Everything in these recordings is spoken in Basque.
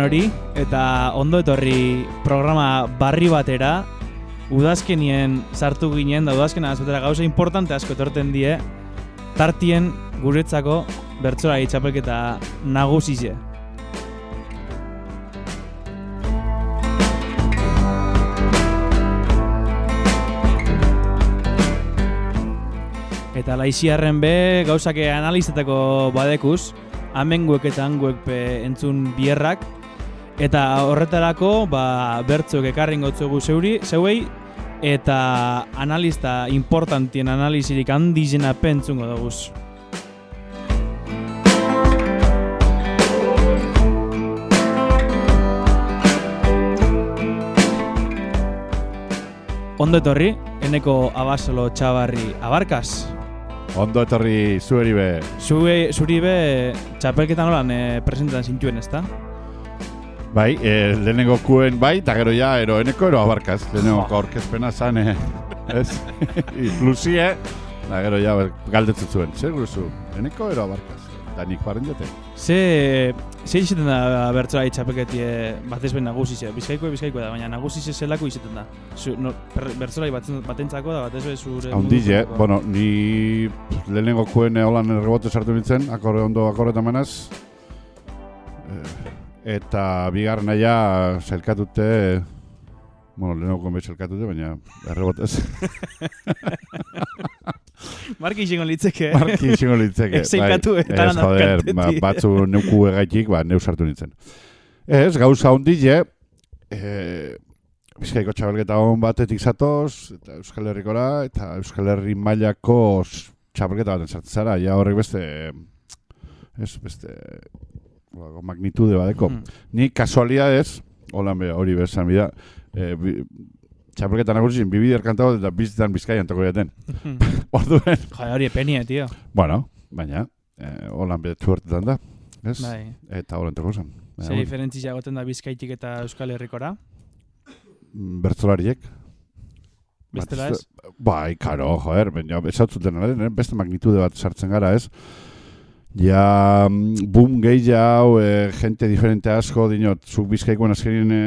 Hori, eta ondo etorri programa barri batera, udazkenien sartu ginen, da udazkena azutera gauza importante asko etorten die, tartien guretzako bertsola itxapelketa nagusize. Eta laixiarren be gauzake analizetako badekuz, amenguek eta anguek entzun bierrak, eta horretarako ba, bertzoek ekarrin gotzugu zeuri, zeuei, eta analista importantien analizirik handizena pentzungo daguz. Ondo etorri, eneko abasolo txabarri abarkaz. Ondo etorri zueri be. Zue, zuri be txapelketan holan e, presentan zintuen, ezta? Bai, e, lehenengo kuen bai, eta gero ja, ero eneko ero abarkaz. Lehenengo Jo. aurkezpena zan, e, ez? Luzie, eta gero ja, galdetzen zuen. Zer guzu, eneko ero abarkaz. Eta nik baren jote. Ze, ze izaten da bertzola txapelketie batez ben nagusize, bizkaiko bizkaiko da, baina nagusize zelako izaten da. Zu, no, batzen, batentzako da, batez be zure... Haundize, moduko- bueno, ni lehenengo kuen e, holan errebote sartu nintzen, akorre ondo akorre eta manaz. Eh, Eta bigarrena ja, zelkatute, bueno, lehenengo kuen behi zelkatute, baina errebotez. Marki izango litzeke. Marki izango litzeke. Eta ez, lana joder, kantetik. ba, batzu neuku egaitik, ba, neu sartu nintzen. Ez, gauza ondile, e, Bizkaiko txabelketa hon batetik zatoz, eta Euskal Herrikora, eta Euskal Herri mailako txabelketa baten sartzen zara, ja horrek beste, ez, beste, magnitude badeko. Mhm. Ni kasualidades, holan be, hori bezan bida, e, bi, txapelketa nagusin, bibider kantatu eta bizitan bizkaian toko jaten. Orduen, Jo, hori epenie, tio. Bueno, baina, eh, holan bete txuertetan da, ez? Bai. Eta holan teko zen. Ze diferentzia goten da bizkaitik eta Euskal Herrikora? Bertzolariek. Bestela ez? Bai, karo, joder, baina esatzuten den, eh, beste magnitude bat sartzen gara, ez? Ja, mm, boom gehi hau, e, gente diferente asko, dinot, zuk bizkaikoan azkenin e,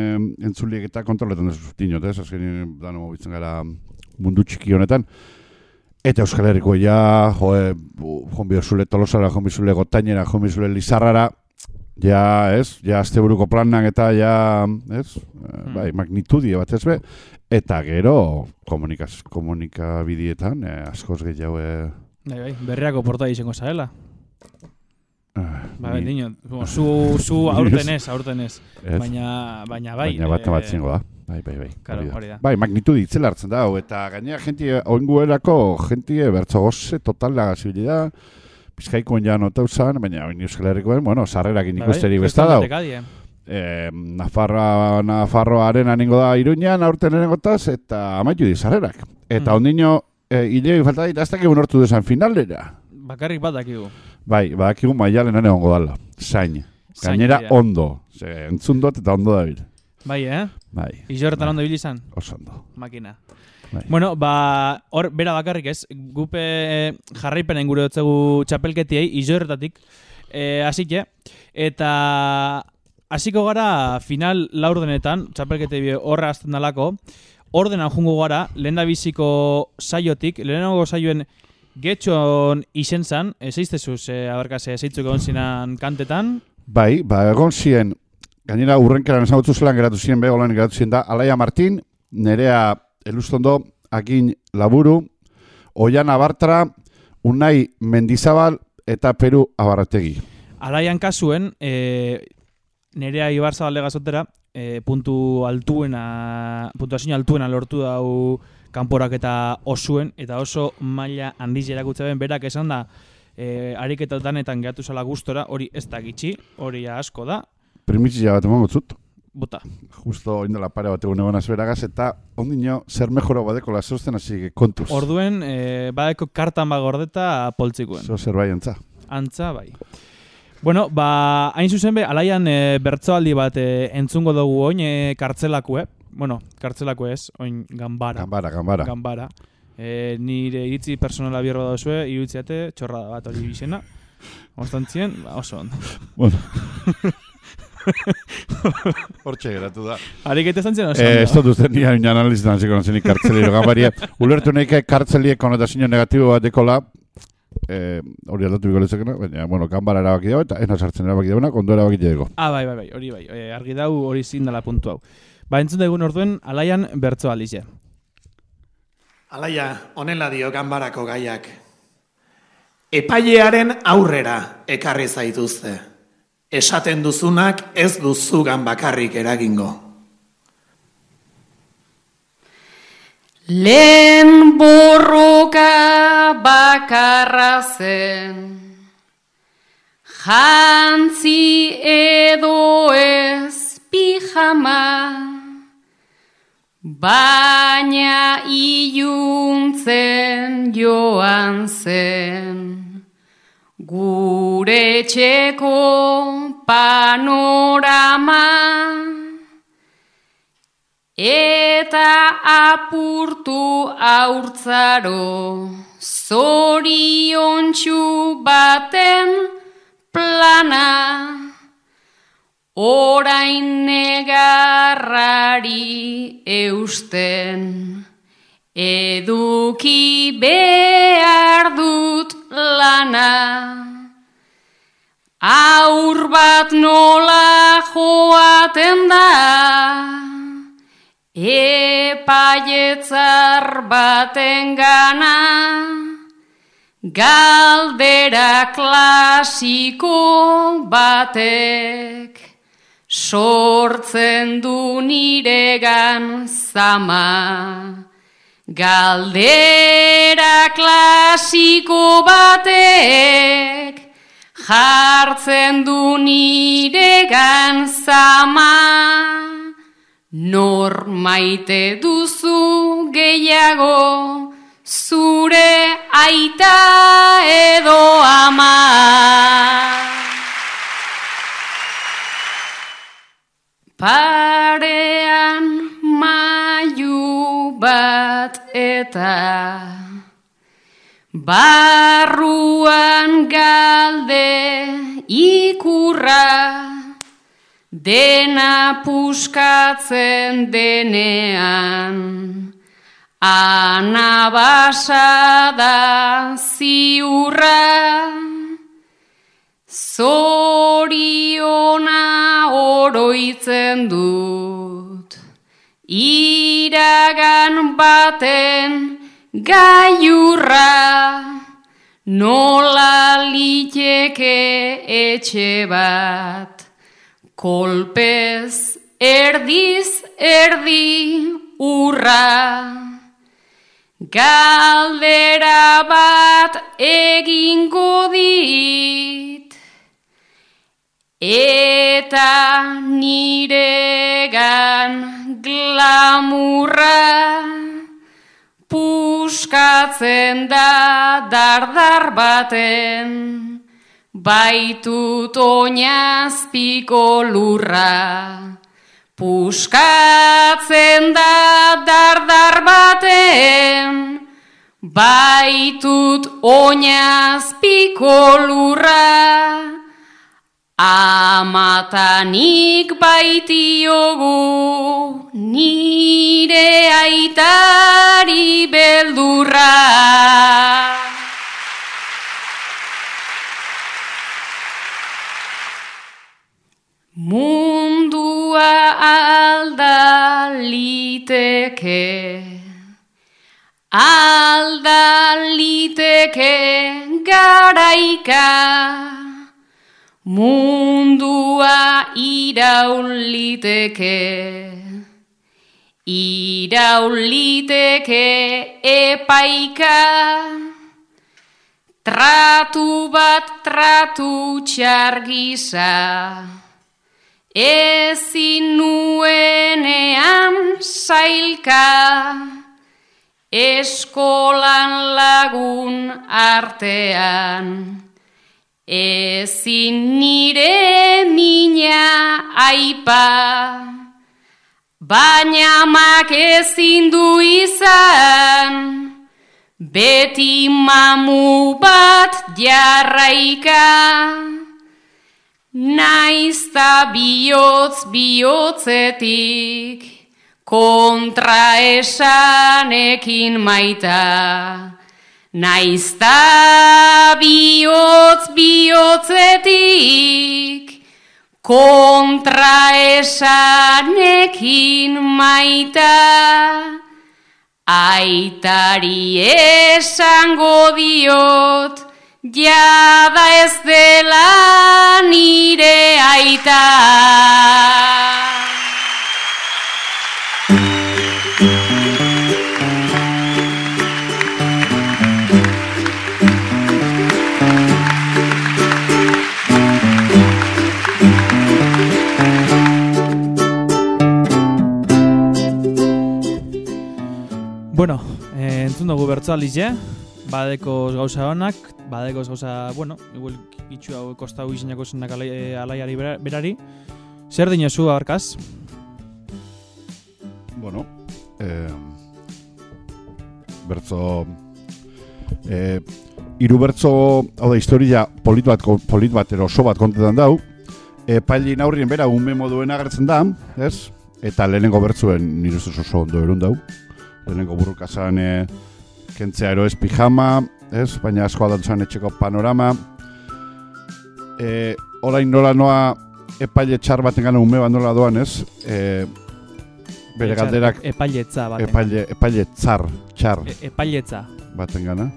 entzuliek eta kontroletan dut, dinot, ez? Azkenin, dano mobitzen gara mundu txiki honetan. Eta Euskal Herriko ja, joe, jonbio zule tolosara, jonbio zule gotainera, jonbio zule lizarrara, ja, ez? Ja, asteburuko planak eta ja, ez? Eh, Bai, magnitudie bat ez be. Eta gero, komunikaz, komunikabidietan, eh, askoz gehiago, eh, Bai, bai, berriako porta izango zarela. Ah, Ba, ni- bendino, zu, zu aurten ez, aurten ez. Baina, baina bai. Baina bat bat eh, zingo da. Bai, bai, bai. Claro, hori da. Bai, magnitudi itzela hartzen da, hau, eta gainera jentie, oinguerako jentie bertzo goze total da gazibili da, Bizkaikoen ja notau zan, baina oin Euskal Herrikoen, bueno, sarrerakin Bai, ikusterik bai, besta dau. Eh, Nafarroa, Nafarroaren aningo da Iruñan, aurten lehenengotaz, eta amaitu di sarrerak. Eta Mm. ondino, eh, hilei falta dit, aztak egun hortu desan finalera. Bakarrik bat dakigu. Bai, badakigu maialen ane ongo dala. Zain. Zain, Gainera ja. ondo. Ze, entzun dut eta ondo dabil. Bai, eh? Bai, Izorretan ondo ibili izan, oso ondo. makina. Bai. Bueno, ba, hor, bera bakarrik ez, gupe jarraipenen gure dotzegu txapelketiei, izorretatik, e, hasike, eta hasiko gara final laurdenetan, txapelketei bi horra azten dalako, ordenan jungo gara, lehen da biziko saiotik, lehenago saioen getxon izen zan, ez eiztezuz, e, abarkase, zeitzuk egon zinan kantetan, Bai, ba, egon ziren, gainera urrenkeran esan gutzu zelan geratu ziren, be, holan geratu ziren da, Alaia Martin, Nerea Elustondo, Akin Laburu, Oiana Bartra, Unai Mendizabal eta Peru Abarrategi. Alaian kasuen, e, nerea Ibar Zabalde gazotera, e, puntu altuena, puntuazio altuena lortu dau kanporaketa osuen, eta oso maila handiz erakutze ben, berak esan da, e, ariketatan eta geratu zala gustora, hori ez da gitxi, hori asko da, Primitzia bat emango zut, bota. justo indela pare bat egun egon azberagaz, eta ondino zer mejoro badeko lasozten hasi kontuz. Orduen, e, badeko kartan bagordeta poltzikuen. Zo zer entza. Antza, bai. Bueno, ba, hain zuzen be, alaian e, bertsoaldi bat e, entzungo dugu oin e, kartzelakue. Bueno, kartzelako ez, oin gambara. Gambara, gambara. Gambara. E, nire iritzi personala bierro dauzue, irutziate, txorrada bat hori bizena. Ostantzien, ba, oso ondo. Bueno. Hortxe geratu da. Harik eta zantzen Eh, ez dut uste nire nire analizitan ziko nazenik kartzelero gambaria. Ulertu neike kartzeliek konotazio negatibo bat dekola, eh, hori aldatu biko lezakena, baina, bueno, kanbara erabaki dago, eta ena sartzen erabaki dagoena, kondo erabaki dago. Ah, bai, bai, bai, hori bai. E, argi dau hori zindala puntu hau. Ba, entzun egun orduen, alaian bertzo alize. Alaia, honela dio ganbarako gaiak. Epailearen aurrera ekarri zaituzte. Esaten duzunak ez duzugan bakarrik eragingo. Lehen borroka bakarra zen, jantzi edo ez pijama, baina iluntzen joan zen, gure txeko panorama. Eta apurtu aurtzaro zoriontsu baten plana orain negarrari eusten eduki behar dut lana. Aur bat nola joaten da Epaietzar baten gana, galdera klasiko batek, sortzen du niregan zama. Galdera klasiko batek, jartzen du niregan zama. Nor maite duzu gehiago, zure aita edo ama. Parean maiu bat eta barruan galde ikurra dena puskatzen denean, anabasa da ziurra, zoriona oroitzen dut, iragan baten gaiurra, nola liteke etxe bat. Kolpez erdiz erdi urra, galdera bat egingo dit, eta niregan glamurra, puskatzen da dardar baten. Baitut oinazpiko lurra, puskatzen da dardar baten, baitut oinazpiko lurra, amatanik baitiogu nire aitari beldurra. Mundua alda liteke, alda liteke garaika, mundua irauliteke, irauliteke epaika, tratu bat tratu txargisa, Ezin nuenean sailka, eskolan lagun artean. Ezin nire mina aipa, baina mak ezin du izan, beti mamu bat jarraika. Naizta bihotz bihotzetik kontra esanekin maita. Naizta bihotz bihotzetik kontra esanekin maita. Aitari esango diot, jada ez dela nire aita. Bueno, eh, entzun dugu bertzalize, badekoz gauza honak, badekoz gauza, bueno, igual itxu hau kostau izinako zenak alai, eh, alaiari bera- berari. Zer dinozu abarkaz? Bueno, eh, bertzo... Eh, iru bertzo, hau da, historia polit bat, polit bat, ero oso bat kontetan dau, e, pailin aurrien bera ume moduen agertzen da, ez? Eta lehenengo bertzuen nire ustez oso ondo erun dau. Lehenengo burrukazan e, kentzea ero ez pijama, ez? Baina asko adantzan etxeko panorama. E, orain nola noa epaile txar baten gana ume bat nola doan, ez? E, bere galderak Epailetza baten. epaile, epaile tzar, txar E- epailetza. baten gana.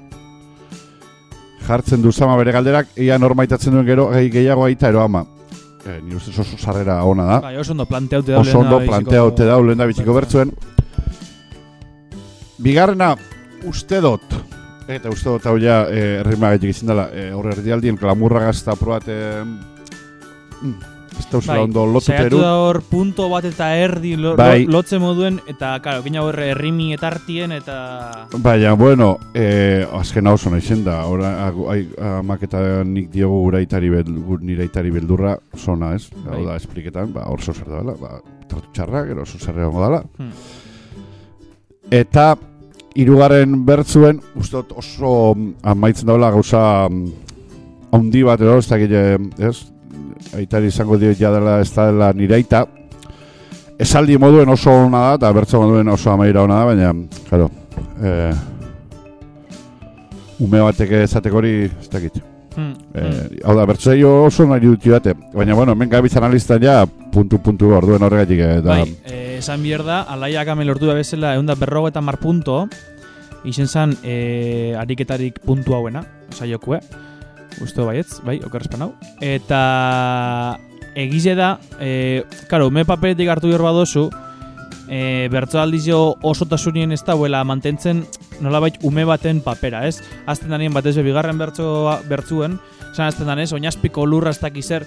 Jartzen du zama bere galderak, ia normaitatzen duen gero, gehi gehiago aita ero ama. E, ni ustez oso sarrera ona da. Bai, oso ondo planteaute da. Oso ondo planteaute da, lehen da bitxiko bertzuen. Bigarrena, uste dut, eta uste dut hau ja, eh, errima gaitik izin dela, eh, horre erdialdien klamurra gazta probat, eh, mm, ez da Bai, ondo lotu saiatu peru. da hor punto bat eta erdi lo, Bai. lo, lotze moduen, eta, karo, gina horre errimi etartien, eta... Baina, bueno, eh, azken hau zona izen da, ora, ai, maketa nik diogu gura itari bel, nire itari beldurra zona, ez? Bai. Hau da, espliketan, ba, hor zozer da, ba, tratu txarra, gero zozer egongo dala. Hmm. Eta, hirugarren bertzuen, uste dut oso mm, amaitzen daula gauza mm, handi bat edo, ez dakit, eh, ez? Aitari izango dio ja dela ez da dela nire aita. Esaldi moduen oso ona da, eta bertzo moduen oso amaira ona da, baina, claro, eh, ume batek ezateko hori, ez dakit. Hmm, hmm. Eh, hau da, bertso oso nahi dut joate. Baina, bueno, hemen gabiz analistan ja, puntu-puntu orduen horregatik. eh, Da, Bai, eh, esan bier da, alaiak ame lortu da bezala, egun da berrogo eta mar punto, izen zan, eh, ariketarik puntu hauena, saiokue, uste baietz, bai, okerrezpan hau. Eta egize da, eh, karo, me paperetik hartu bior badozu, eh, bertso aldizio osotasunien ez dauela mantentzen nolabait ume baten papera, ez? Azten danien batez bigarren bertso bertzuen, esan azten danez, oinazpiko lurra ez dakiz zer,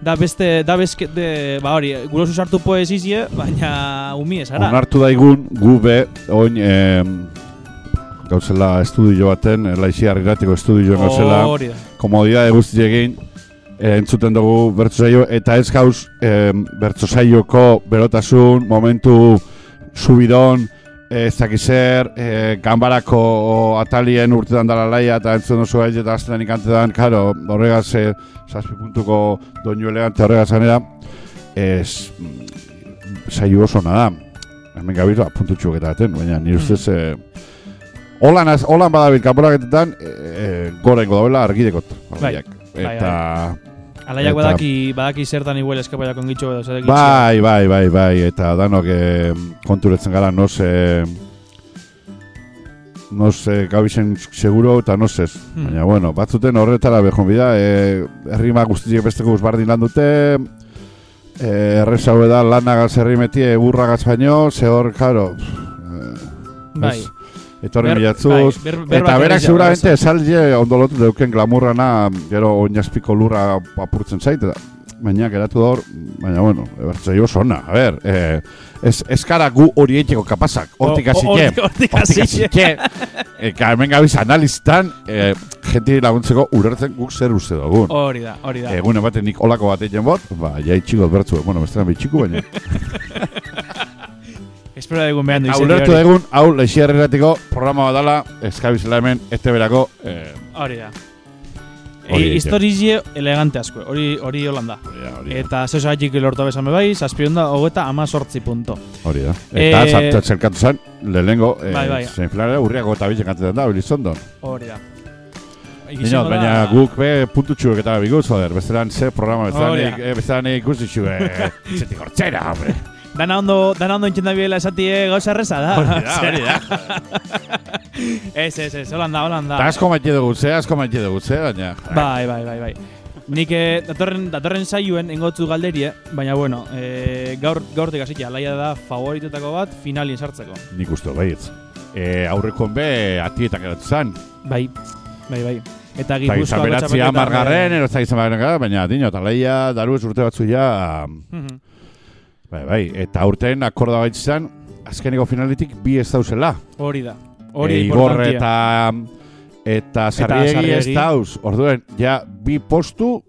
da beste, da bezke, de, ba hori, gulosu sartu poezizie, baina umi ez ara. Onartu daigun, gu be, oin, eh, gauzela estudio baten, laixi irratiko estudio gauzela, komodidade guzti egin, eh, entzuten dugu bertso saio, eta ez gauz eh, bertso saioko berotasun, momentu subidon, eh, ez dakiz zer, eh, ganbarako atalien urtetan dala laia, eta entzuten duzu ez, eta azten ikantetan, karo, horregaz, eh, zazpi puntuko doinu elegante horregaz zanera, ez, saio oso ona da. Hemen gabiz, ba, puntu txuketa baten, baina nire ustez, eh, Holan, az, holan badabil kanporaketetan, e, e, gorengo dauela argidekot. Bai. Eta, Bai, Alaiak badaki, badaki zertan igual eskapaiak ongitxo edo zer bai, bai, bai, bai, eta danok e, konturetzen gara, noz, e, noz e, gabizen seguro eta noz ez. Hmm. Baina, bueno, batzuten horretara behon bida, e, herrima guztiek besteko bardin lan dute, e, errez hau da lanagaz herrimetie burragaz baino, ze hor, karo, e, Bai. ez? Etorri Ber- milatzuz, bai, ber- ber eta berak seguramente erreza. esaldi ondolotu deuken glamurrana, gero oinazpiko lurra apurtzen zait, eta baina geratu da hor, baina bueno, ebertzai oso ona, a ber, eh, ez, ez gara gu horieteko kapazak, hortik hasike, hortik- hasike, Eka hemen gabiz analistan, eh, jenti laguntzeko urertzen guk zer uste dugun. Hori da, hori da. Egun baten nik olako bat egin bot, ba, jai txikot bertzu, bueno, bestean bitxiku, baina. Espero egun behan du Hau izen ulertu hori. egun, hau lexiarreratiko programa bat dala, eskabizela hemen, este berako, eh, Hori da. Hori E, egiten. historizie elegante asko, hori hori holanda. Hori da, hori da. Eta zeu zagatik lortu bezan bai, zazpionda, hogeta, ama sortzi punto. Hori da. Eta Eh, zartu zerkatu zen, lehenengo, eh, Bai, bai. zenflare urriako eta bitzen kantetan da, Bilizondon. Hori da. Izango da- baina guk be puntutxuek eta biguz, joder, bestelan ze programa, bestelan Hori da. eh, ikusi txu, eh, zetik hortzera, hombre. Dana ondo, dana ondo entzenda biela esatie gauza erreza da. Hori da, hori da. Ez, ez, ez, holanda, holanda. Eta asko maite dugu, ze, asko maite dugu, ze, baina. Bai, bai, bai, bai. Nik eh, datorren, datorren saioen engotzu galderie, baina bueno, eh, gaur, gaurtik hasitia, alaia da favoritetako bat finalien sartzeko. Nik uste baietz. E, aurrekoen be, atietak zen. Bai, bai, bai. Eta Eta Gipuzkoako izan beratzi amargarren, da baina, dino, eta leia, daru urte batzu ja, Mhm. Bai, bai, eta urtean akorda baitzizan, azkeneko finaletik bi ez dauzela. Hori da. Hori e, Igor eta eta Sarriegi ez dauz. Orduen, ja, bi postu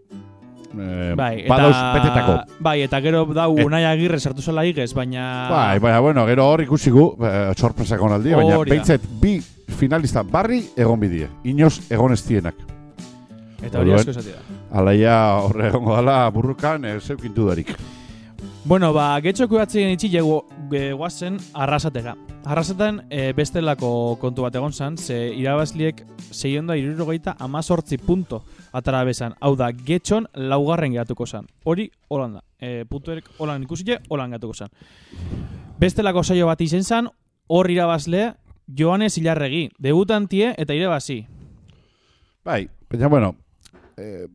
eh, Bai, badauz eta, betetako. bai, eta gero dau Et- Unai Agirre sartu zela igez, baina... Bai, baina, bueno, gero hor ikusigu, eh, sorpresako naldi, baina behintzet bi finalista barri egon bidie. Inoz egon ez dienak. Eta hori asko esatia. Alaia horre egongo dala burrukan e, zeukintu darik. Bueno, ba, getxoko batzien itxile gu, ge- guazen arrasatega. Arrasaten e, bestelako kontu bat egon zan, ze irabazliek zeionda irurogeita amazortzi punto atara bezan. Hau da, getxon laugarren geratuko zan. Hori, holan da. E, puntuerek holan ikusile, holan geratuko zan. Bestelako saio bat izen zan, hor irabazle, Joanes Ilarregi. Debutantie eta irabazi. Bai, baina, bueno, eh,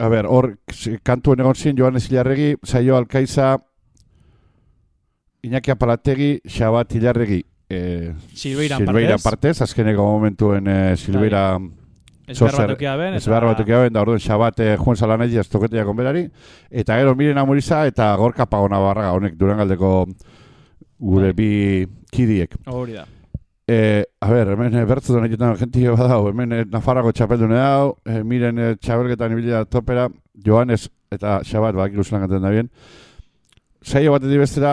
a ber, hor, kantuen egon ziren Joanes Ilarregi, Saio Alkaiza, Iñaki Apalategi, Xabat Ilarregi, eh, Silveiran Silveira partez. partez, azkeneko momentuen eh, Silveira Ez behar batukia ben. ez behar batukia ben, da orduen Xabat eh, Juan Salanegi ez toketea konberari, eta gero miren amuriza eta gorka pagona barraga honek durangaldeko gure Bai. bi kidiek. Hori da. Eh, a ber, hemen e, bertzutan egiten gentio badau, hemen e, Nafarrako txapeldune dau, e, miren e, txabelketan ibilia topera, Joanes eta Xabat, bak ilusunan gantzen da bien. Saio batetik bestera,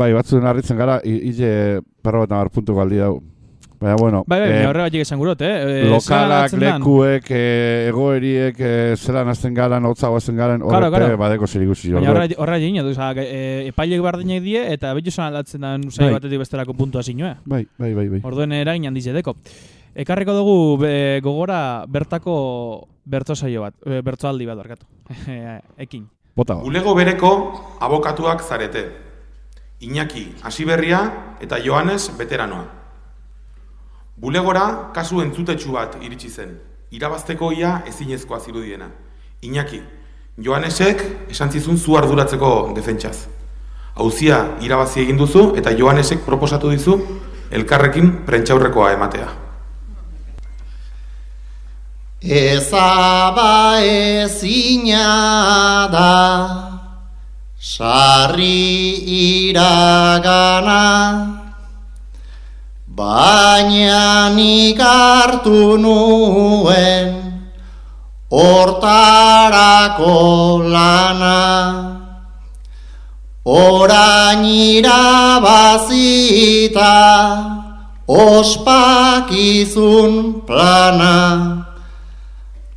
bai, batzuen harritzen gara, i- ile perro bat namar puntu galdi dau. Baina, bueno, Bai, bai, eh, horregatik esan gurot, eh? E, zelan lokalak, lekuek, e, egoeriek, e, zelan azten garan, hotza guazen garen, Claro, horrete claro. badeko zer ikusi. Baina horra horra egin, oza, epailek bardinak die, eta betu zan aldatzen den saio Bai. batetik bestelako puntua zinue. Bai, bai, bai, bai. Orduen eragin handiz edeko. Ekarriko dugu be, gogora bertako bertso saio bat, e, bertsoaldi bat barkatu. Ekin. Bota ba. Bulego bereko abokatuak zarete. Iñaki Hasiberria eta Joanes Veteranoa. Bulegora kasu entzutetsu bat iritsi zen. Irabazteko ia ezinezkoa zirudiena. Iñaki, Joanesek esan zizun zu arduratzeko defentsaz. Hauzia irabazi egin duzu eta Joanesek proposatu dizu elkarrekin prentxaurrekoa ematea. Ezaba ezina da sarri iragana baina nik hartu nuen hortarako lana. Orain irabazita ospakizun plana.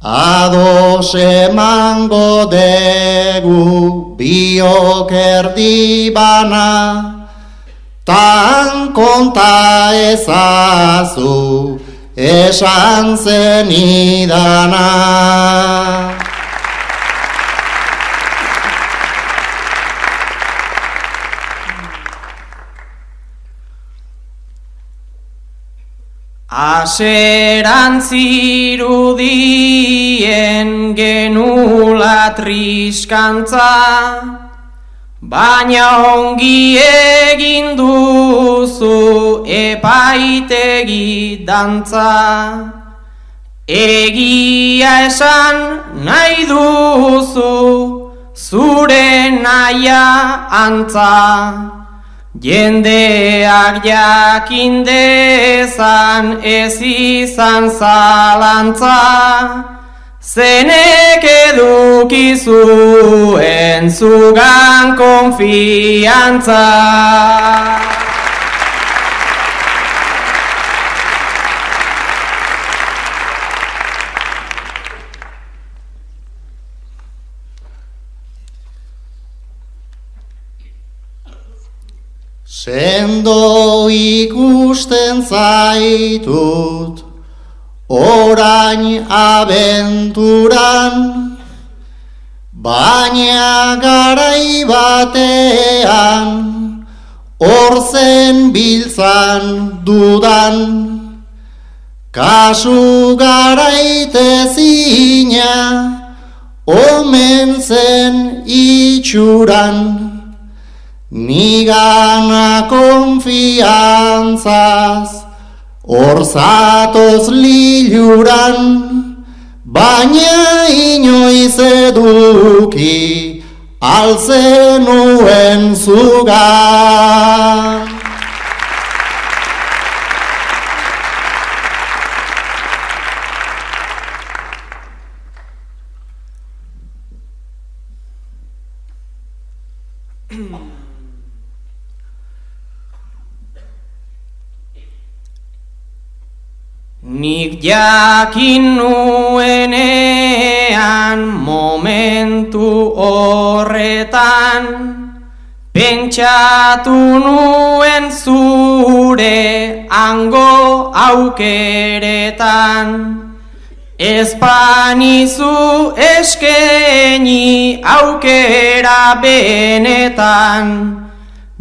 Ados emango degu biok erdi bana, tan konta ezazu esan zenidana. Aseran zirudien genula triskantza, baina ongi egin duzu epaitegi dantza. Egia esan nahi duzu zure naia antza. Jendeak jakin dezan ez izan zalantza, Zenek edukizu entzugan konfiantza. Sendo ikusten zaitut orain abenturan, baina garai batean, hor zen biltzan dudan, kasu garaitezina, omen zen itxuran, Nigana konfiantzaz, hor zatoz liluran, baina inoiz eduki, alzenuen zugan. Nik jakin nuenean momentu horretan Pentsatu nuen zure ango aukeretan. Espanizu eskeni aukera benetan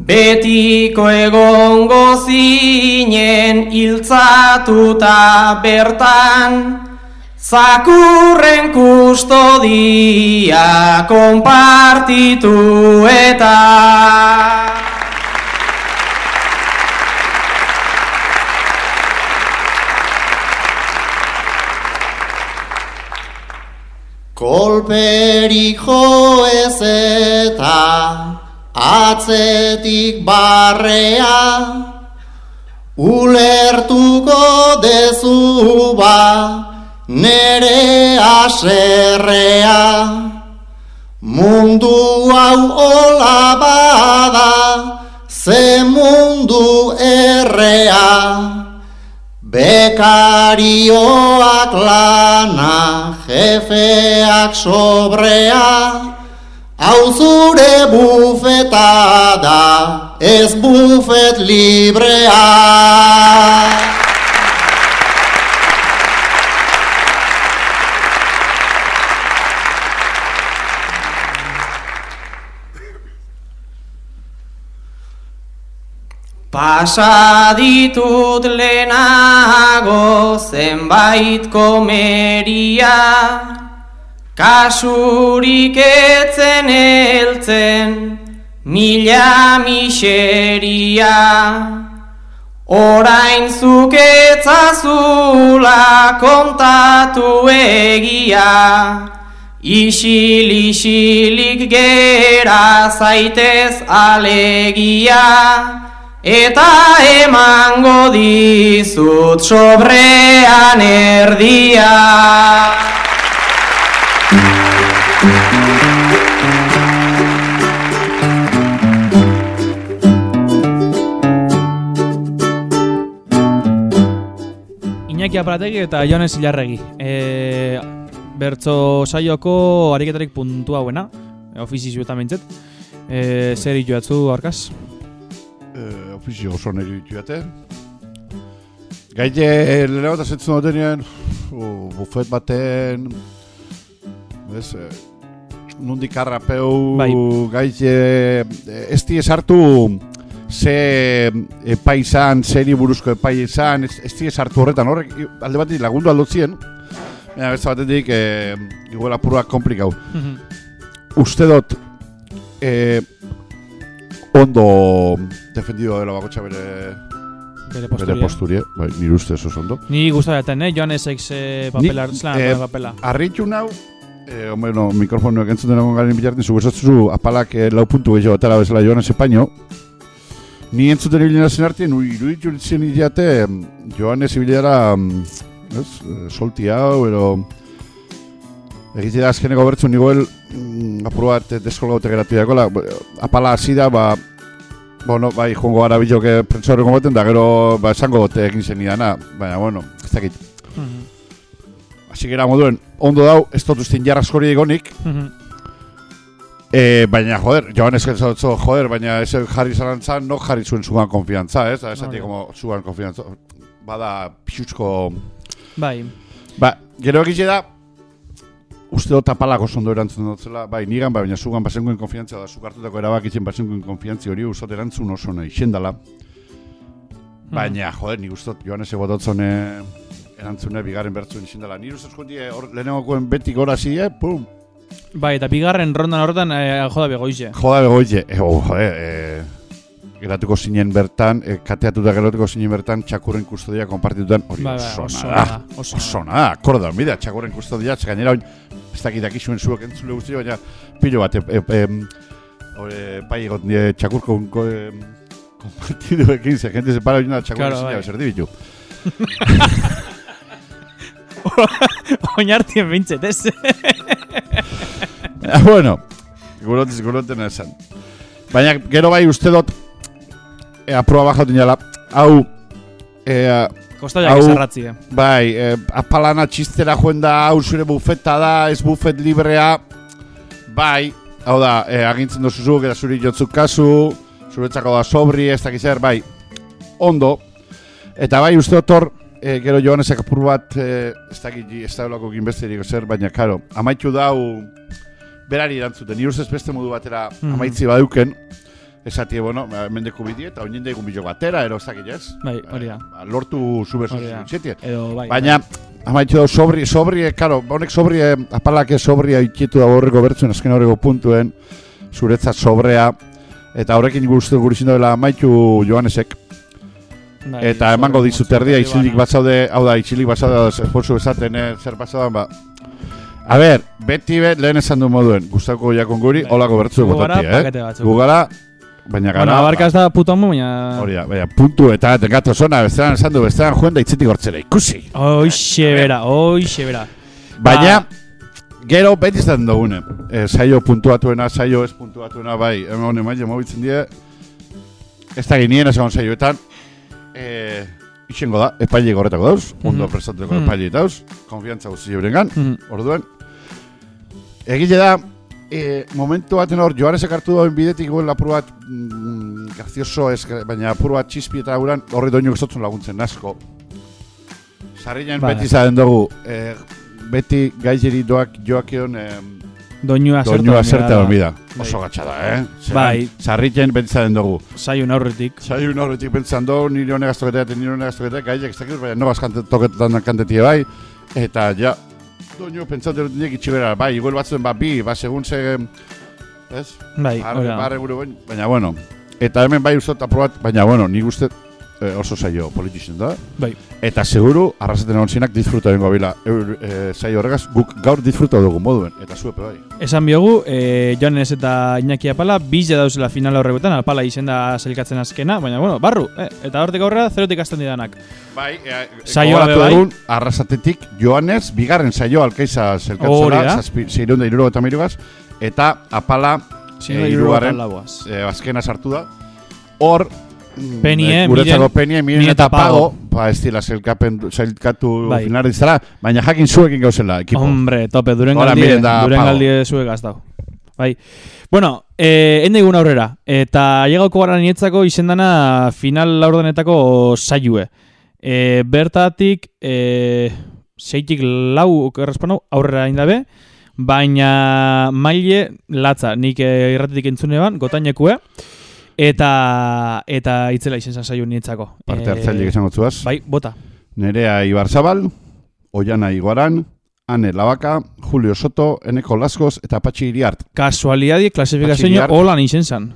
Betiko egongo zinen hiltzatuta bertan, Zakurren kustodia konpartitu eta... Kolperik jo ez eta atzetik barrea, ulertuko dezu ba nere aserrea. Mundu hau hola bada, ze mundu errea. Bekarioak lana, jefeak sobrea, Hau zure bufeta da, ez bufet librea. Pasa ditut lehenago zenbait komeria, Kasurik etzen heltzen mila miseria. Orain zuketzazula kontatu egia Isil isilik gera zaitez alegia. Eta emango dizut sobrean erdia Iñaki Aparategi eta Jones Ilarregi. E, bertzo saioko ariketarik puntua buena, e, ofizizio eta mintzet. E, zer joatzu arkaz? Eh, ofizio oso nire dituate. Gaite, lehenago eta zentzen dutenean, bufet baten, ez, nundik arrapeu, Bai. gaite, ez die sartu ze epai izan, zeri buruzko epai izan, ez, ez sartu horretan, horrek alde batetik lagundu aldotzien, baina beste batetik, e, igual apurua komplikau. Uste dut, eh, ondo defendido dela bakotxa bere, Bere bere posturia. posturie, bai, nire ustez oso ondo. Ni gustatzen, eh? Joanesek ze papela, Ni- zelan eh, papela. Arritu nau, eh, hombre, no, mikrofonoak entzuten egon garen bitartin, zu esatzu apalak eh, lau puntu gehiago atara bezala joan ez epaino. Ni entzuten ibilena zen arte, nu iruditu zen ideate, joan ez ibilara, ez, solti hau, ero... Egitea azkeneko bertzu nigoel, mm, apur bat deskolgaute geratu dagoela, apala hasi da, ba, bueno, bai, jongo gara biloke prentsa horreko baten, da gero, ba, esango gote egin zen idana, baina, bueno, ez dakit, Mhm. Hasi gera moduen, ondo dau, ez dut ustein jarra askori egonik, Mhm. E, baina, joder, joan ez getzotzo, joder, baina ez jarri zalantzan, no jarri zuen zugan konfiantza, ez? Da, esatik, Hori. como, zugan konfiantza, bada, pixutzko... Bai. Ba, gero egitxe da, uste dut apalako zondo erantzun dutzela, bai, nigan, bai, baina zugan basengoen konfiantza da, zuk hartutako erabakitzen basengoen konfiantzi hori ustot erantzun oso nahi, xendala. Baina, joder, nik uste dut Joanes egototzone erantzune bigarren bertzuen xendala. Nire ustez jundi, hor lehenengokoen betik gora zie, pum, Bai, eta bigarren rondan horretan eh, joda begoize. joda begoitze, e, oh, joder, e, geratuko zinen bertan, e, kateatuta geratuko zinen bertan, txakurren kustodia konpartitutan, hori Bai, bai, oso oso nada, nada, oso oso nada, akorda, mira, txakurren kustodia, gainera oin, ez dakit dakizuen zuek entzule guzti, baina pilo bat, e, e, e, hori, pai egot nire txakurko unko, e, konpartiduekin, ze gente se para oin da txakurren Claro, zina, bai. zer dibitu. Oinartien bintxet, ez? Bueno, gurotiz guroten esan. Baina gero bai uste dut, e, aproba bajatu nila, hau, e, Kostaiak esarratzi, eh. Bai, eh, apalana txistera joen da, hau zure bufeta da, ez bufet librea. Bai, hau da, eh, agintzen dozuzuk eta zuri jotzuk kasu, zuretzako da sobri, ez dakiz zer, bai, ondo. Eta bai, uste dut eh, gero joanesek apur bat, eh, ez dakit, ez da olako ginbesterik zer, baina, karo, amaitu dau, berari erantzuten, nire beste modu batera Mhm. amaitzi baduken, esatie, bueno, mendeko bidie, eta oinen daigun bilo batera, ero ez ez? Bai, hori da. Ba, lortu zube Hori da. zuzitzie. Edo, bai. Baina, amaitu da, sobri, sobri, karo, honek sobri, eh, apalak sobria ikitu da horreko bertzuen, azken horreko puntuen, zuretzat sobrea, eta horrekin guztu gurizin dela amaitu Joanesek, bai, eta emango dizut erdia, bana. batzaude, hau da, itxilik batzaude, esposu esaten, eh, zer pasadan, ba, A ber, beti bet lehen esan du moduen, gustako jakon guri, Bai. holako bertzu botati, eh? pakete batzuk. Gu gara, baina gara... Bueno, abarka ez da puto amo, baina... Hori da, baina puntu eta tengato zona, bestean esan du, bestean joen da itzitik hortzera, ikusi. Oixe bera, oixe bera. Baina, gero beti izan dugune. E, saio puntuatuena, saio ez puntuatuena, bai, hemen honen maile mobitzen die, ez da ginien esan saioetan, e, ixengo da, epaile horretako dauz, ondo Mhm. prestatuko Mhm. epaile dauz, konfiantza guzti eurengan, Mhm. orduan. Egile da, e, momentu baten hor, joanesek hartu dauen bidetik guen lapur bat, mm, grazioso ez, baina apur bat txizpi eta guran, horri doinu gestotzen laguntzen asko. Sarriñan Bai. beti zaten dugu, e, beti gaizeri doak joakion e, Doinua zerta. doinua zerte dormida. Bai. Oso gatsa da, eh? Zeran, Bai. Sarriñan beti zaten dugu. Saiun aurretik. Zaiun horretik pentsan do, nire honek aztoketea eta nire honek aztoketea, gaiek ez dakit, baina nogaz toketetan kantetie bai, eta ja, doinu pentsatu dut nik itxigera, bai, igual batzuen ba, bi, ba, segun ze, ez? Bai, Barre, barre buru bain, baina bueno, eta hemen bai ustot aprobat, baina bueno, nik uste oso saio politizen da, Bai. eta seguru, arrasaten egon zinak disfruta dengo bila, eur, eh, saio horregaz, guk gaur disfruta dugu moduen, eta zuepe bai. Esan biogu, e, Joanes eta Iñaki Apala, bizia dauzela final horreguetan, Apala izenda zelkatzen azkena, baina, bueno, barru, eh? eta hortik aurrera, zerotik hasten didanak. Bai, e, Saioa be bai. egun, arrasatetik joanez, bigarren saio alkaiza zelkatzela, zeireun da iruro eta mirugaz, eta apala Zino e, e, hirugarren, lauaz. e, azkena sartu da. Hor, Penie, e, guretzako Miren- penie, miren Miren eta pago, Pago. ba ez dira zelkapen, zelkatu Bai. final dizela, baina jakin zuekin gauzela, ekipo. Hombre, tope, duren Hola, galdi, Miren da duren Pago. galdi zuek gaztau. Bai. Bueno, eh, ende egun aurrera. Eta llegauko gara nietzako izendana final laurdenetako saiue. Eh, bertatik, eh, seitik lau okerrezpanau aurrera indabe, baina maile latza, nik eh, irratetik entzune ban, gotainekue, eta eta itzela izen saio nietzako. Parte hartzaileak esango zuaz. Bai, bota. Nerea Ibarzabal, Oiana Iguaran, Ane Labaka, Julio Soto, Eneko Laskoz eta Patxi Iriart. Kasualiadie klasifikazio Bachiller. holan izen zan.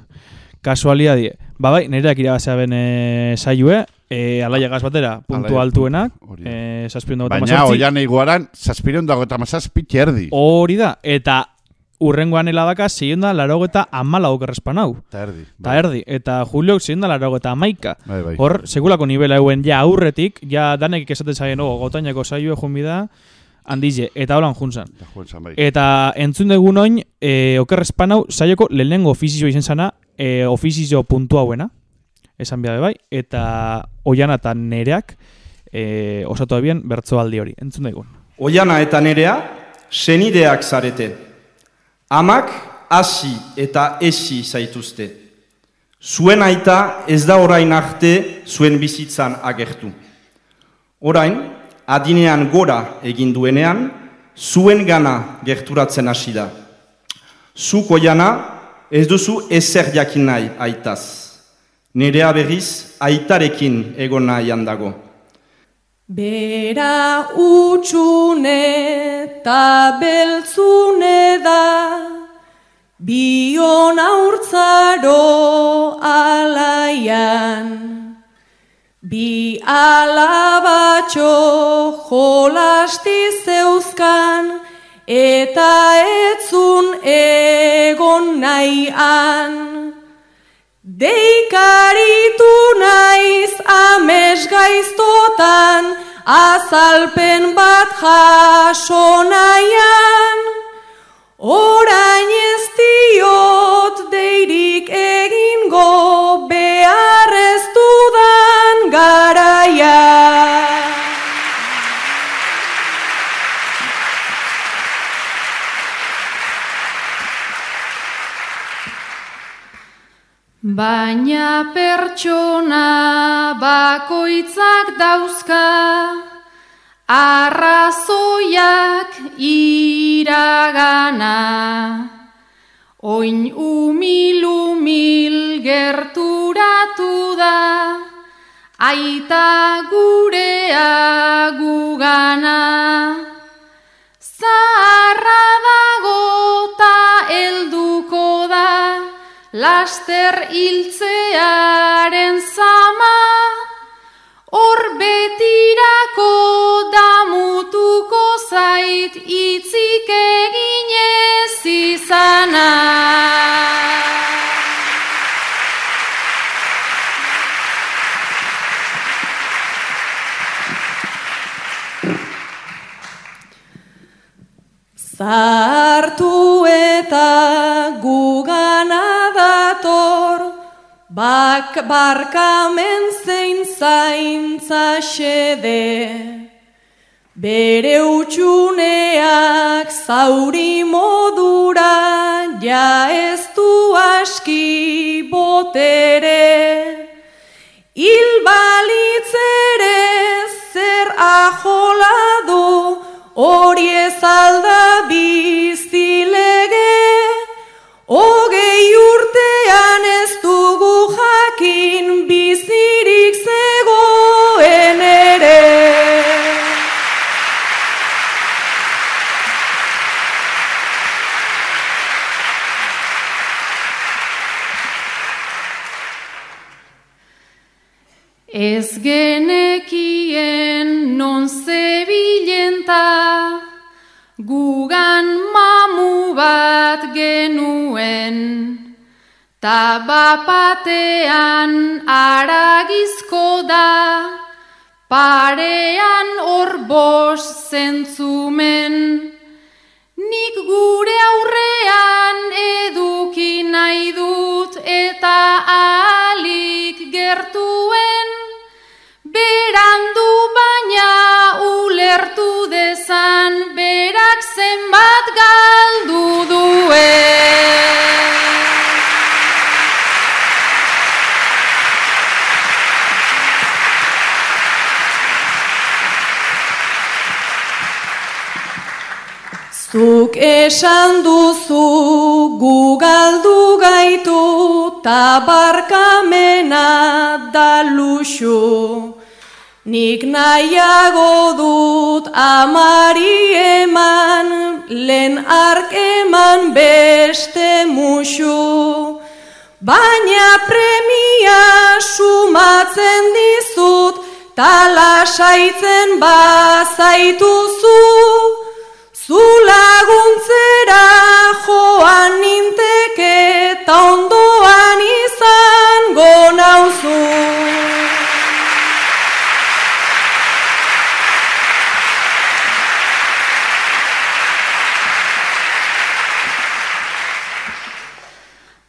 Kasualiadie. Ba bai, nereak irabazea ben e, saioe, e, alaia gaz batera, puntu Alaia. altuenak, e, Baina Oiana Iguaran, zazpireun dago eta mazazpi txerdi. Hori da, eta urrengoan heladaka zeion da laro eta amala okerrespan hau. Eta erdi. Eta erdi, eta Juliok zeion da laro eta amaika. Bai, bai. Hor, segulako nivela euen ja aurretik, ja danek esaten zaien, oh, gotainako saioe junbida, handize, eta holan juntzan. Bai. Eta entzun dugun oin, e, okerrezpan hau, saioko lehenengo ofizio izen zana, e, ofizio puntu hauena, esan behar bai, eta oiana eta nereak e, osatu abien bertzo aldi hori. Entzun dugun. Oiana eta nerea, senideak zarete. Amak hasi eta esi zaituzte. Zuen aita ez da orain arte zuen bizitzan agertu. Orain, adinean gora egin duenean, zuen gana gerturatzen hasi da. Zuko jana, ez duzu ezer jakin nahi aitaz. Nerea berriz, aitarekin egon nahian dago. Bera utxune eta beltzune da, bion aurtzaro alaian. Bi alabatxo jolasti zeuzkan, eta etzun egon nahian. Deikaritu naiz ames gaiztotan, azalpen bat jaso nahian. Orain Baina pertsona bakoitzak dauzka, arrazoiak iragana. Oin umil-umil gerturatu da, aita gurea gugana. Laster hiltzearen zama, hor betirako damutuko zait itzik eginez izana. Zartu eta gugana dator, bak barkamen zein zaintza xede. Bere utxuneak zauri modura, ja ez du aski botere. Hil balitzere zer ajola du, hori ez alda zebilenta, gugan mamu bat genuen, ta bapatean aragizko da, parean hor bos zentzumen. Nik gure aurrean eduki nahi dut eta alik gertuen, berandu baina ulertu dezan berak zenbat galdu duen. Zuk esan duzu gu galdu gaitu ta barkamena da luxu. Nik nahiago dut amari eman, lehen ark eman beste musu. Baina premia sumatzen dizut, talasaitzen bazaituzu. Zu laguntzera joan ninteke eta ondoan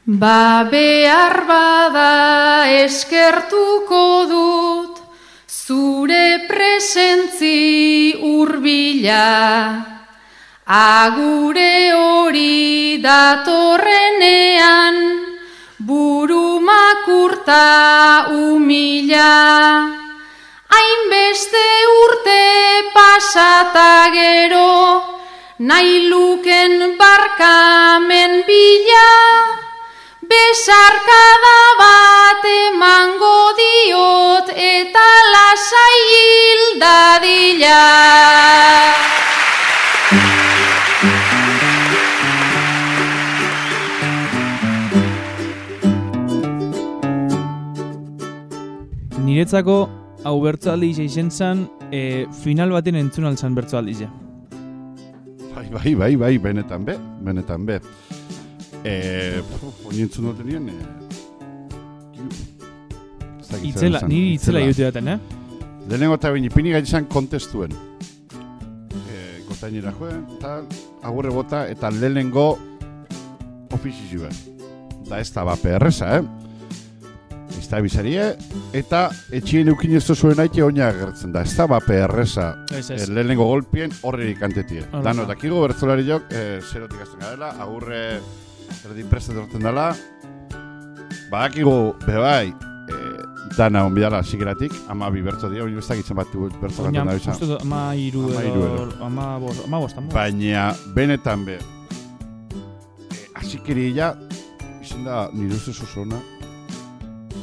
Ba behar bada eskertuko dut, zure presentzi urbila. Agure hori datorrenean, buru makurta umila. Hainbeste urte pasata gero, nahi luken barkamen bila. Besarkada bat emango diot eta lasai hil dadila. Niretzako hau bertsoaldi izan zen, e, final baten entzun altzan bertsoaldi ze. Bai, bai, bai, bai, benetan be, benetan be. Eh, hori entzun dut nien, eh, Itzela, niri itzela jutu daten, eh? Lehenengo eta behin ipini gai izan kontestuen. E, gotainera joen, eta agurre bota, eta lehenengo ofizizioen. Da ez da bape erresa, eh? Ez da bizarie, eta etxien eukin ez zuen aite oina agertzen da. Ez da bape erresa Ez, e, ez. lehenengo golpien horrerik kantetie. Dano, dakigo bertzolari jok, e, zerotik azten garela, agurre erdin prestet horten dela, badakigu, bebai, e, dana onbidala sigeratik, ama bi bertzo dira, hori bestak itzen bat bertzo Oina, kantan da bizan. uste ama iru Ama hiru edo. ama bost, ama bost, ama bost. Baina, benetan be, e, asikeria, izan da, nire ustez oso ona, e,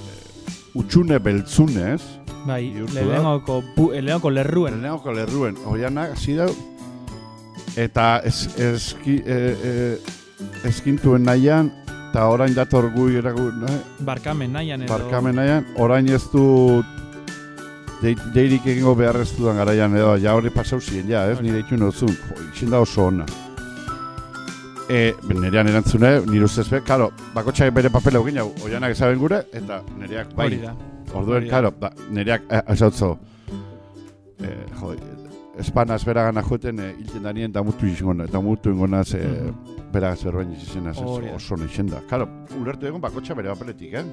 utxune beltzunez, Bai, da. lehenengoko, bu- lehenengoko lerruen. Lehenengoko lerruen, oianak, hasi dau, eta ez, eski, e, e, eskintuen nahian, eta orain dator gu iragu, nahi, Barkamen nahian edo... barkamen nahian, orain ez du dei- deirik egingo behar ez dudan garaian edo, ja hori pasau ziren, ja, ez, Hori. nire itxun otzun, jo, da oso ona. E, nerean erantzune, nire ustez be, karo, bakotxak bere papela egin hau, oianak ezaben gure, eta nereak bai. Hori da. Orduen, karo, da, nereak, eh, esautzo, eh, jo, espanaz beragana joeten, eh, hilten danien, da mutu izingona, eta mutu ingonaz, eh, Mhm. beragaz berroen izenaz, Hori da. oso nixen da. Karo, ulertu egon bakotxa bere papeletik, eh?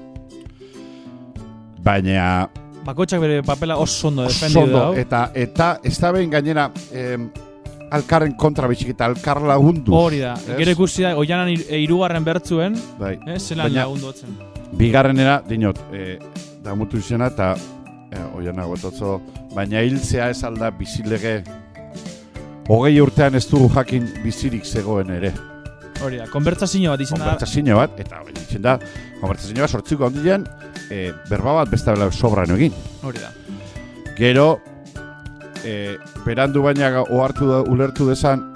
Baina, Bakotxak bere papela oso ondo defendidu dau. eta, eta, ez da behin gainera, em, alkarren kontra bitxik eta alkar lagundu. Hori da. ez? Gero ikusi da, oianan e, hirugarren bertzuen, Bai. eh, zelan lagundu otzen. Bigarrenera, dinot, e, da mutu izena eta e, oianak bototzo, baina hiltzea ez alda bizilege hogei urtean ez dugu jakin bizirik zegoen ere. Hori da, konbertsazio bat izan da. Konbertsazio bat, eta itzen da, konbertsazio bat sortziko handian, e, berba bat beste bela sobran egin. Hori da. Gero, e, berandu baina ohartu da, ulertu dezan,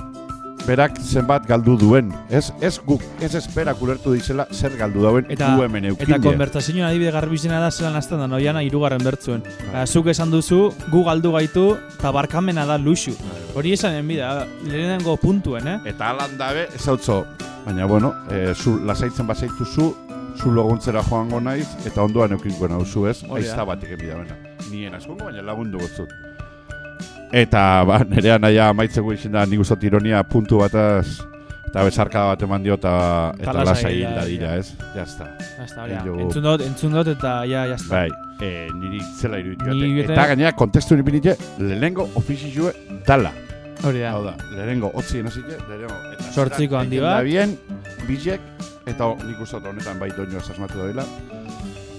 berak zenbat galdu duen. Ez, ez guk, ez berak ulertu dizela zer galdu dauen Eta, gu hemen eta eukinde. konbertsazio adibide garbizena da zelan azten da, noiana hirugarren bertzuen. Ba, zuk esan duzu, gu galdu gaitu, eta barkamena da luxu. Hori esan enbida, lehenengo puntuen, eh? Eta alan dabe, ez hautzo, baina bueno, e, zu lasaitzen bazaituzu, zu laguntzera joango naiz, eta ondoan eukinko nauzu ez, aizta batek enbida bena. Nien askongo, baina lagundu gotzut. Eta, ba, nerea naia amaitzeko izin da, nik uzot ironia puntu bataz, eta besarka bat eman dio, eta, eta lasai da, ja. ez? Jazta. Da. Heldu. Entzun dut, entzun dut, eta ja, jazta. Bai, e, niri zela iruditu. Bete- Eta gainera, kontestu nipinite, lehenengo ofizizue dala. Hori da. Hau da, lehenengo otzien hasite, lehenengo... Eta Zortziko handi da bat. bien, bizek, eta nik uste dut honetan bai doinu asmatu daila.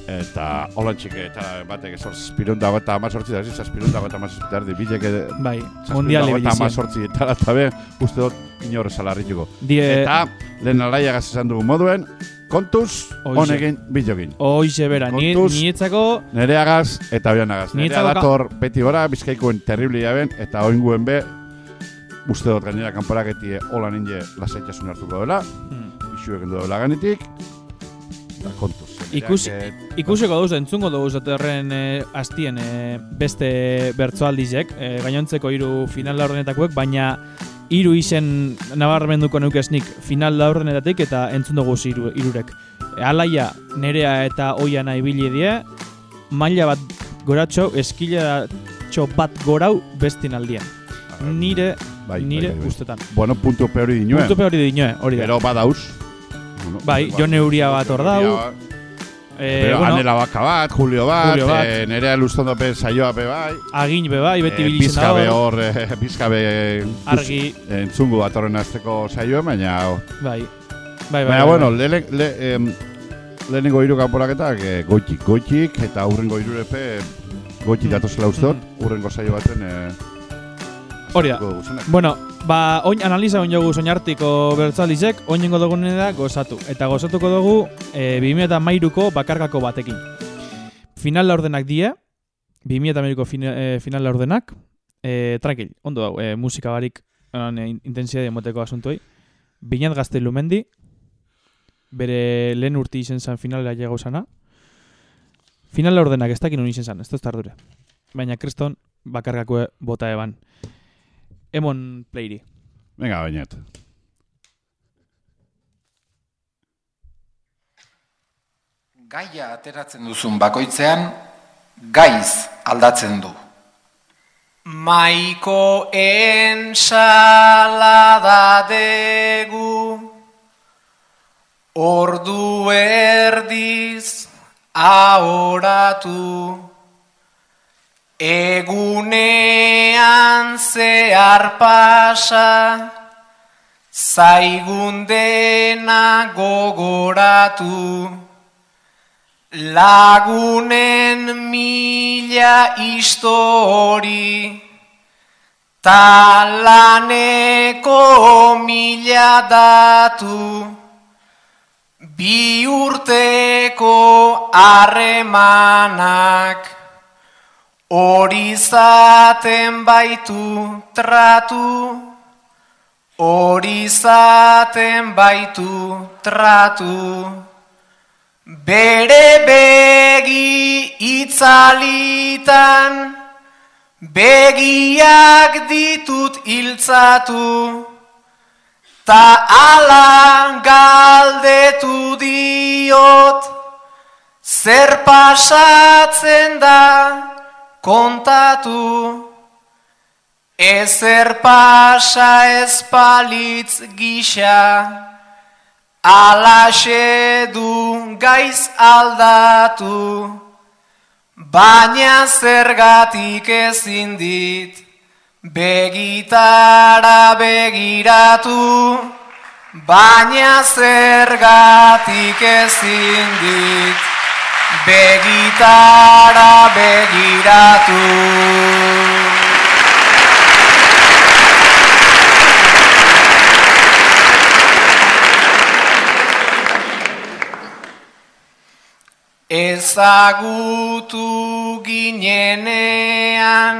Eta holan txike, eta batek zazpirun dago eta amazortzi da, zazpirun dago amazortzi da, bizek Bai, zazpirun mundial dago eta amazortzi eta eta be, uste dut inorre salarrituko. Die, Eta lehen alaia esan dugu moduen, kontuz, honekin, bilokin. Hoize bera, ni, Kontuz. nietzako, Nereagaz eta oianagaz. Nerea Niretzako ka- dator beti gora, bizkaikoen terribli jaben, eta oinguen be, uste dut gainera kanporaketie hola ninge lasaitasun hartuko dela, hmm, isu egin duela ganetik, eta kontuz. Eh, ikusiko duzu, entzungo duzu horren e, astien e, beste bertsoaldizek, e, gainontzeko hiru final laurdenetakoek, baina hiru izen nabarmenduko nukesnik final laurdenetatik eta entzun dugu hiru hirurek. E, alaia, nerea eta oiana ibili die, maila bat goratxo, eskilatxo bat gorau bestin aldien. Nire, bai, nire bai, bai, bai. ustetan. Bueno, puntu peori dinuen. Puntu hori dinoe, hori da. Gero badauz. Bueno, Bai, ba- Jon Euria bat hor dau. Eh, Pero bueno, Anela Baka bat, Julio bat, Julio bat. Eh, nerea luztondope saioa be bai. agin be bai, beti Eh, bilitzen Bizkabe da hor, eh, bizkabe Argi. eh, entzungu bat horren azteko saioa, baina... Bai. Bai, bai. Baina, bai, bueno, bai. le, le, em, lehenengo hiru kanporaketak eh, goitik, goitik, eta hurrengo hirurepe goitik datozela uste dut, hurrengo saio baten... Eh, Hori da. Bueno, ba, oin analiza oin jogu soinartiko bertzalizek, oinengo dugunene da gozatu. Eta gozatuko dugu e, 2008ko bakargako batekin. Final laurdenak die, 2008ko fina, e, final laurdenak, e, tranquil, ondo dago, e, musika barik intensidade moteko asuntuei. Binat gazte lumendi, bere lehen urti izen zan finalera llegau zana. Final laurdenak ez dakin izen zan, ez da ardure. Baina kriston bakargako bota eban. Emon playri. Venga, bainet. Gaia ateratzen duzun bakoitzean, gaiz aldatzen du. Maiko ensalada degu, ordu erdiz ahoratu, egunean zehar pasa, zaigun dena gogoratu. Lagunen mila histori, talaneko mila datu, bi urteko harremanak, hori zaten baitu tratu, hori zaten baitu tratu. Bere begi itzalitan, begiak ditut hiltzatu, ta ala galdetu diot, zer pasatzen da kontatu. Ezer pasa ezpalitz gisa, Alaxe du gaiz aldatu, baina zergatik ezin dit, begitara begiratu, baina zergatik ezin dit, begitara begiratu. Ezagutu ginenean,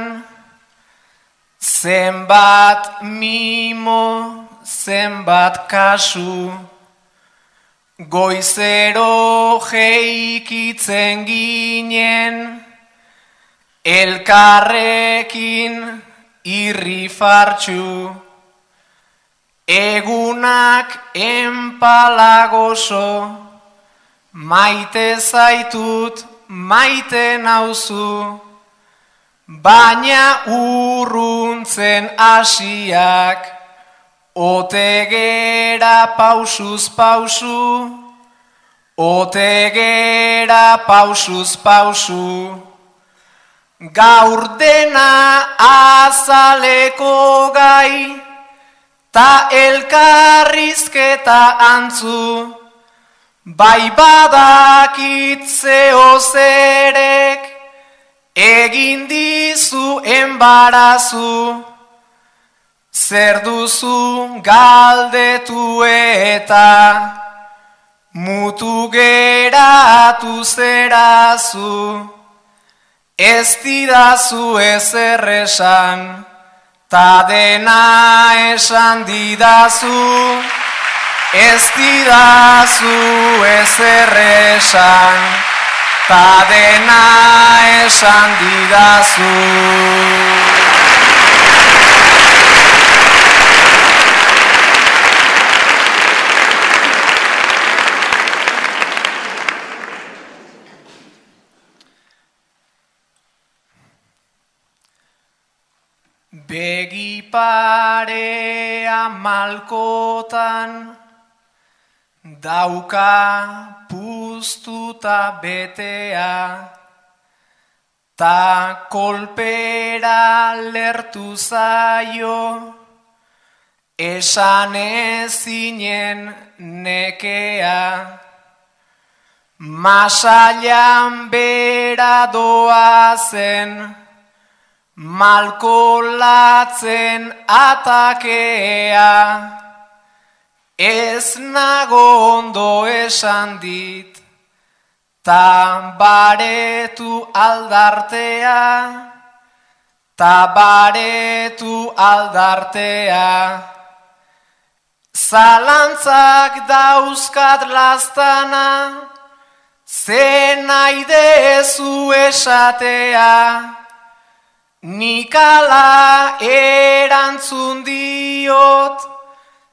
zenbat mimo, zenbat kasu, goizero jeikitzen ginen, elkarrekin irri fartxu, egunak enpalagoso, Maite zaitut, maite nauzu, baina urruntzen asiak, otegera pausuz pausu, otegera pausuz pausu. Gaur dena azaleko gai, ta elkarrizketa antzu, Bai badakit zeo zerek, egin dizu enbarazu, zer duzu galdetu eta mutu geratu zerazu, ez didazu ezer esan, ta dena esan didazu, Ez didazu ezer esan, ta dena esan didazu. Begi parea malkotan, Dauka puz puztuta betea, ta kolpera lertu zaio, esan ezinen nekea. Masailan bera doazen, malkolatzen atakea, ez nago ondo esan dit, ta baretu aldartea, ta baretu aldartea. Zalantzak dauzkat lastana, Ze nahi dezu esatea, nikala erantzun diot,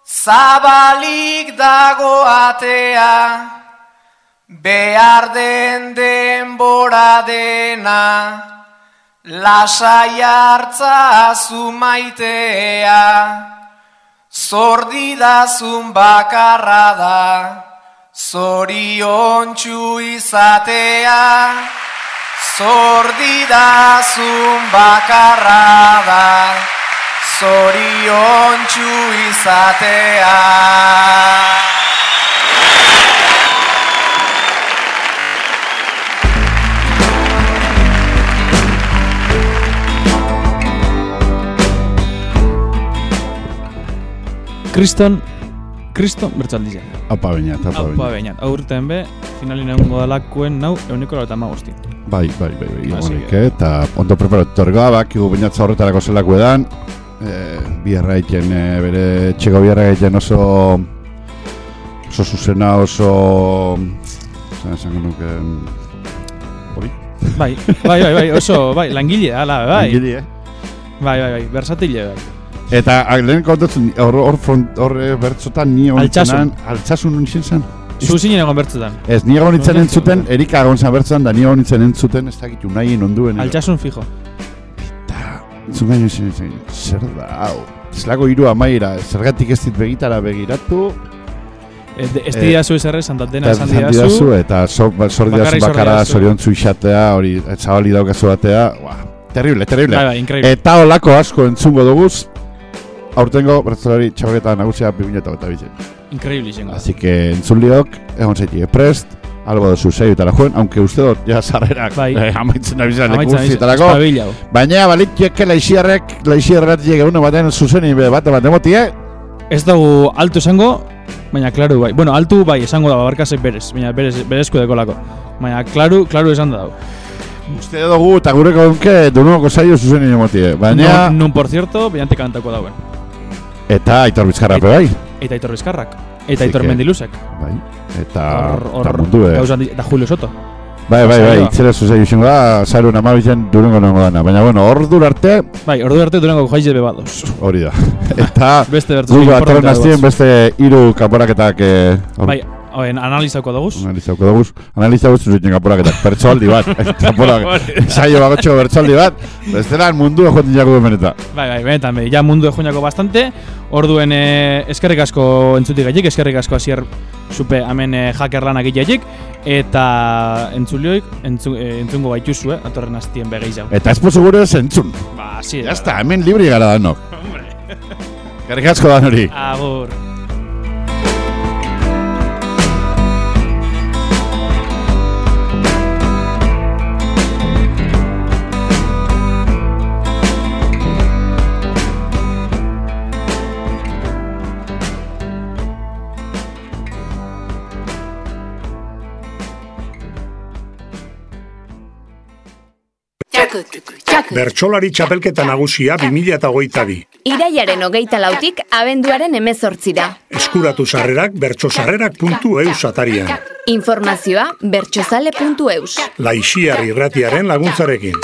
zabalik dago atea, behar den denbora dena, lasai hartza maitea, zordidazun bakarra da, Zorion izatea, zordidazun bakarra da, zorion izatea. Kriston, Kriston bertzaldizia. Apa baina, apa Aupa baina. baina. Aurten be, finalin egungo dalakuen nau, euniko eta magosti. Bai, bai, bai, bai, Así igonik, que- eh? eta ondo preparatu torgoa, bakigu bainatza horretarako zelako edan, e, biarra egiten, e, bere txeko biarra egiten oso, oso zuzena, oso, zan esango nuke, hori? Bai, bai, bai, bai, oso, bai, langile, ala, bai. Langile, eh? Bai, bai, bai, versatile, bai. Eta ah, lehen kontatzen, hor, hor, hor eh, bertzotan ni Altsasun. nintzenan- altsasun nintzen zen? Zu zinen egon bertzutan. Ez, ni egon nintzen entzuten. Erika egon zen bertzotan, da ni egon nintzen entzuten, ez dakit unai onduen. Altsasun fijo. Entzun gaino zen, zer da, hau. Zelako hiru amaira, zergatik ez dit begitara begiratu. Ez de- ez Eh, didazu ezer esan, da dena eta esan esan didazu. didazu, eta so, ba- Bakarrik zor bakara didazu. zoriontzu isatea, hori, zabali daukazu batea, Buah, terrible, terrible. Bai, bai. Eta olako asko entzungo duguz, aurtengo bertzolari txapaketa nagusia 2008 bizen. Increíble izango. Así que entzunliok, egon zaitik prest, albo duzu zeiutara joen, aunque uste dut, ja sarrerak, Bai. eh, amaitzen abizan leku Amaitzen abizan, guztietarako. espabilau. Baina baliteke laixiarrek, laixiarrak egun baten zuzenin be bate bat demotie, Ez dugu altu esango, baina klaru bai. Bueno, altu bai esango da, barkasek berez, baina berez, berezko dekolako. Baina klaru, klaru esan da. uste dugu eta gure gaunke dunoko saio zuzenin emotie. Baina, Nun, nun, por cierto, billante kantako dauen. eta Aitor Bizkarrape bai. Eta Aitor Bizkarrak. Eta Aitor Mendiluzek. Bai. Eta, eta hor, mundu, eh. gauzan eta Julio Soto. Bai, bai, bai, itzera zuzaio izango da, zarun amabizen durengo nengo dana. Baina, bueno, hor dur arte, Bai, ordu arte durengo jaize bebados. hori da. Eta, Beste bertzu gu importantea atorren aztien beste hiru kanporaketak eh, Bai, hoen analizako daguz. Analizauko dugu, analizauko zuzen kanporaketak, pertsoldi bat, kanporak, saio bagotxo bertsoldi bat, bestelan mundu joaten jago bemeneta. Bai, bai, benetan, bai, ja mundu ejuinako bastante. Orduen eh, eskerrik asko entzutik gaitik, eskerrik asko hasier supe hemen eh, hacker lanak eta entzulioik entzu, eh, entzungo gaituzu, eh, atorren hastien begeiz hau. Eta ez seguro ez entzun. Ba, sí, Ya está, hemen libri gara danok. Gerrik asko dan hori. Agur. Bertsolari txapelketa nagusia 2008 bi. Iraiaren hogeita lautik abenduaren emezortzira. Eskuratu sarrerak bertsosarrerak.eus atarian. Informazioa bertsozale.eus. Laixiar irratiaren laguntzarekin.